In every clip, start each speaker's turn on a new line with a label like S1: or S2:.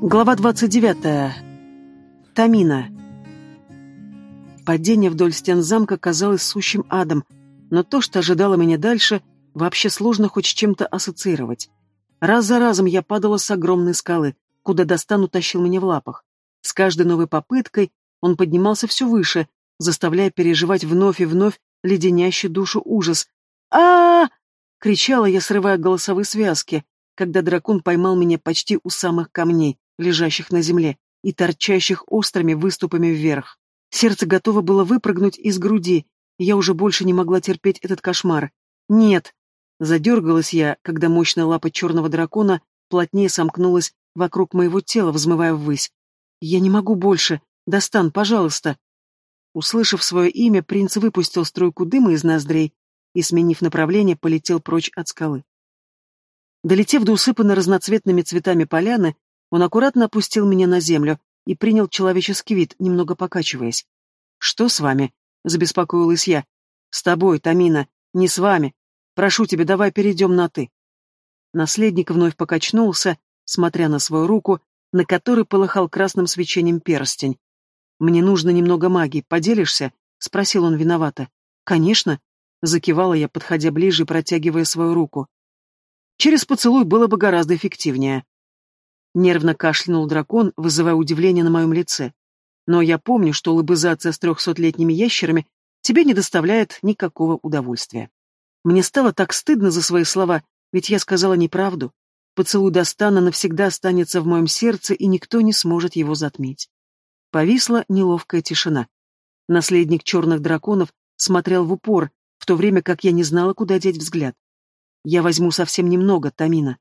S1: Глава 29. Тамина. Падение вдоль стен замка казалось сущим адом, но то, что ожидало меня дальше, вообще сложно хоть с чем-то ассоциировать. Раз за разом я падала с огромной скалы, куда Достан утащил меня в лапах. С каждой новой попыткой он поднимался все выше, заставляя переживать вновь и вновь леденящий душу ужас. а, -а, -а кричала я, срывая голосовые связки, когда дракон поймал меня почти у самых камней, лежащих на земле, и торчащих острыми выступами вверх. Сердце готово было выпрыгнуть из груди, я уже больше не могла терпеть этот кошмар. «Нет!» Задергалась я, когда мощная лапа черного дракона плотнее сомкнулась вокруг моего тела, взмывая ввысь. «Я не могу больше! Достан, пожалуйста!» Услышав свое имя, принц выпустил струйку дыма из ноздрей и, сменив направление, полетел прочь от скалы. Долетев до усыпанной разноцветными цветами поляны, он аккуратно опустил меня на землю и принял человеческий вид, немного покачиваясь. «Что с вами?» — забеспокоилась я. «С тобой, Тамина, не с вами. Прошу тебя, давай перейдем на «ты». Наследник вновь покачнулся, смотря на свою руку, на которой полыхал красным свечением перстень. «Мне нужно немного магии, поделишься?» — спросил он виновато. «Конечно», — закивала я, подходя ближе и протягивая свою руку. «Через поцелуй было бы гораздо эффективнее». Нервно кашлянул дракон, вызывая удивление на моем лице. Но я помню, что лобызация с трехсотлетними ящерами тебе не доставляет никакого удовольствия. Мне стало так стыдно за свои слова, ведь я сказала неправду. Поцелуй Достана навсегда останется в моем сердце, и никто не сможет его затмить. Повисла неловкая тишина. Наследник черных драконов смотрел в упор, в то время как я не знала, куда деть взгляд. «Я возьму совсем немного, Тамина»,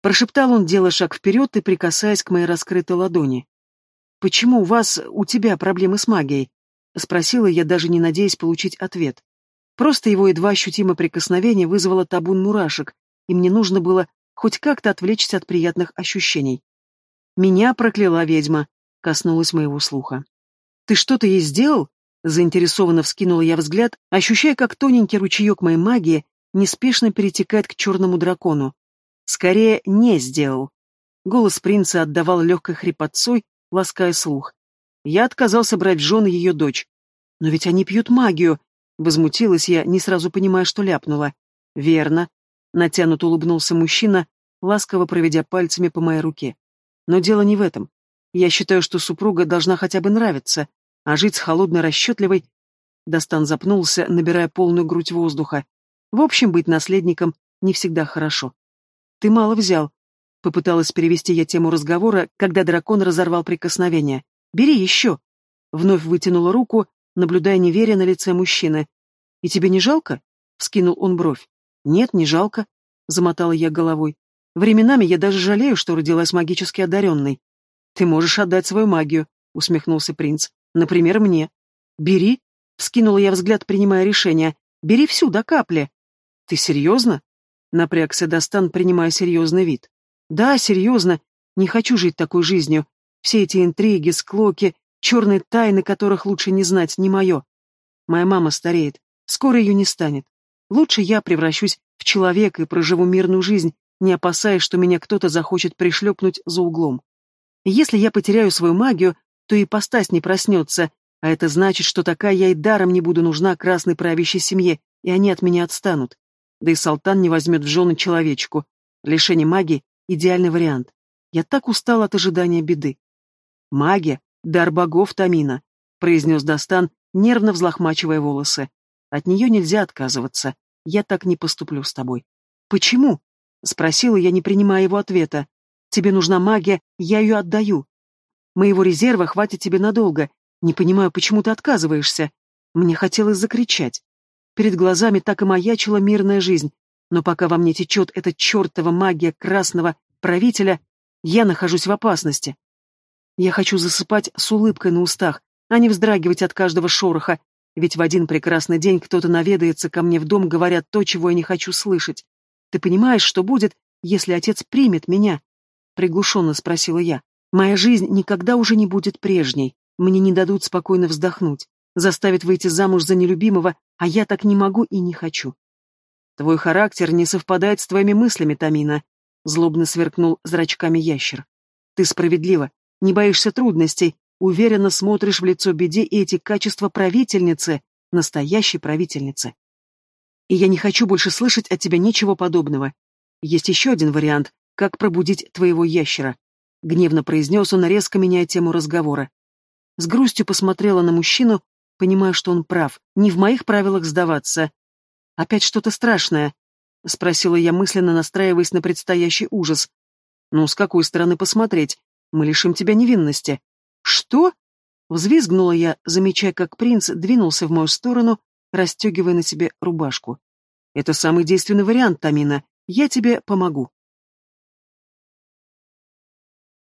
S1: Прошептал он, делая шаг вперед и прикасаясь к моей раскрытой ладони. «Почему у вас, у тебя проблемы с магией?» Спросила я, даже не надеясь получить ответ. Просто его едва ощутимое прикосновение вызвало табун мурашек, и мне нужно было хоть как-то отвлечься от приятных ощущений. «Меня прокляла ведьма», — коснулась моего слуха. «Ты что-то ей сделал?» Заинтересованно вскинула я взгляд, ощущая, как тоненький ручеек моей магии неспешно перетекает к черному дракону. Скорее, не сделал. Голос принца отдавал легкой хрипотцой, лаская слух. Я отказался брать в жены ее дочь. Но ведь они пьют магию. Возмутилась я, не сразу понимая, что ляпнула. Верно. Натянут улыбнулся мужчина, ласково проведя пальцами по моей руке. Но дело не в этом. Я считаю, что супруга должна хотя бы нравиться, а жить с холодной, расчетливой... Достан запнулся, набирая полную грудь воздуха. В общем, быть наследником не всегда хорошо. Ты мало взял. Попыталась перевести я тему разговора, когда дракон разорвал прикосновение. Бери еще. Вновь вытянула руку, наблюдая неверие на лице мужчины. И тебе не жалко? Вскинул он бровь. Нет, не жалко. Замотала я головой. Временами я даже жалею, что родилась магически одаренной. Ты можешь отдать свою магию, усмехнулся принц. Например, мне. Бери. Вскинула я взгляд, принимая решение. Бери всю до капли. Ты серьезно? Напрягся Достан, принимая серьезный вид. Да, серьезно. Не хочу жить такой жизнью. Все эти интриги, склоки, черные тайны, которых лучше не знать, не мое. Моя мама стареет. Скоро ее не станет. Лучше я превращусь в человека и проживу мирную жизнь, не опасаясь, что меня кто-то захочет пришлепнуть за углом. если я потеряю свою магию, то и постась не проснется, а это значит, что такая я и даром не буду нужна красной правящей семье, и они от меня отстанут. Да и Салтан не возьмет в жены человечку. Лишение магии — идеальный вариант. Я так устал от ожидания беды. «Магия — дар богов, Тамина», — произнес Достан, нервно взлохмачивая волосы. «От нее нельзя отказываться. Я так не поступлю с тобой». «Почему?» — спросила я, не принимая его ответа. «Тебе нужна магия, я ее отдаю. Моего резерва хватит тебе надолго. Не понимаю, почему ты отказываешься?» Мне хотелось закричать. Перед глазами так и маячила мирная жизнь, но пока во мне течет эта чертова магия красного правителя, я нахожусь в опасности. Я хочу засыпать с улыбкой на устах, а не вздрагивать от каждого шороха, ведь в один прекрасный день кто-то наведается ко мне в дом, говоря то, чего я не хочу слышать. Ты понимаешь, что будет, если отец примет меня? Приглушенно спросила я. Моя жизнь никогда уже не будет прежней. Мне не дадут спокойно вздохнуть заставит выйти замуж за нелюбимого, а я так не могу и не хочу. Твой характер не совпадает с твоими мыслями, Тамина, злобно сверкнул зрачками ящер. Ты справедлива, не боишься трудностей, уверенно смотришь в лицо беде и эти качества правительницы, настоящей правительницы. И я не хочу больше слышать от тебя ничего подобного. Есть еще один вариант, как пробудить твоего ящера. Гневно произнес он, резко меняя тему разговора. С грустью посмотрела на мужчину, понимая, что он прав. Не в моих правилах сдаваться. Опять что-то страшное, — спросила я мысленно, настраиваясь на предстоящий ужас. «Ну, с какой стороны посмотреть? Мы лишим тебя невинности». «Что?» — взвизгнула я, замечая, как принц двинулся в мою сторону, расстегивая на себе рубашку. «Это самый действенный вариант, Тамина. Я тебе помогу».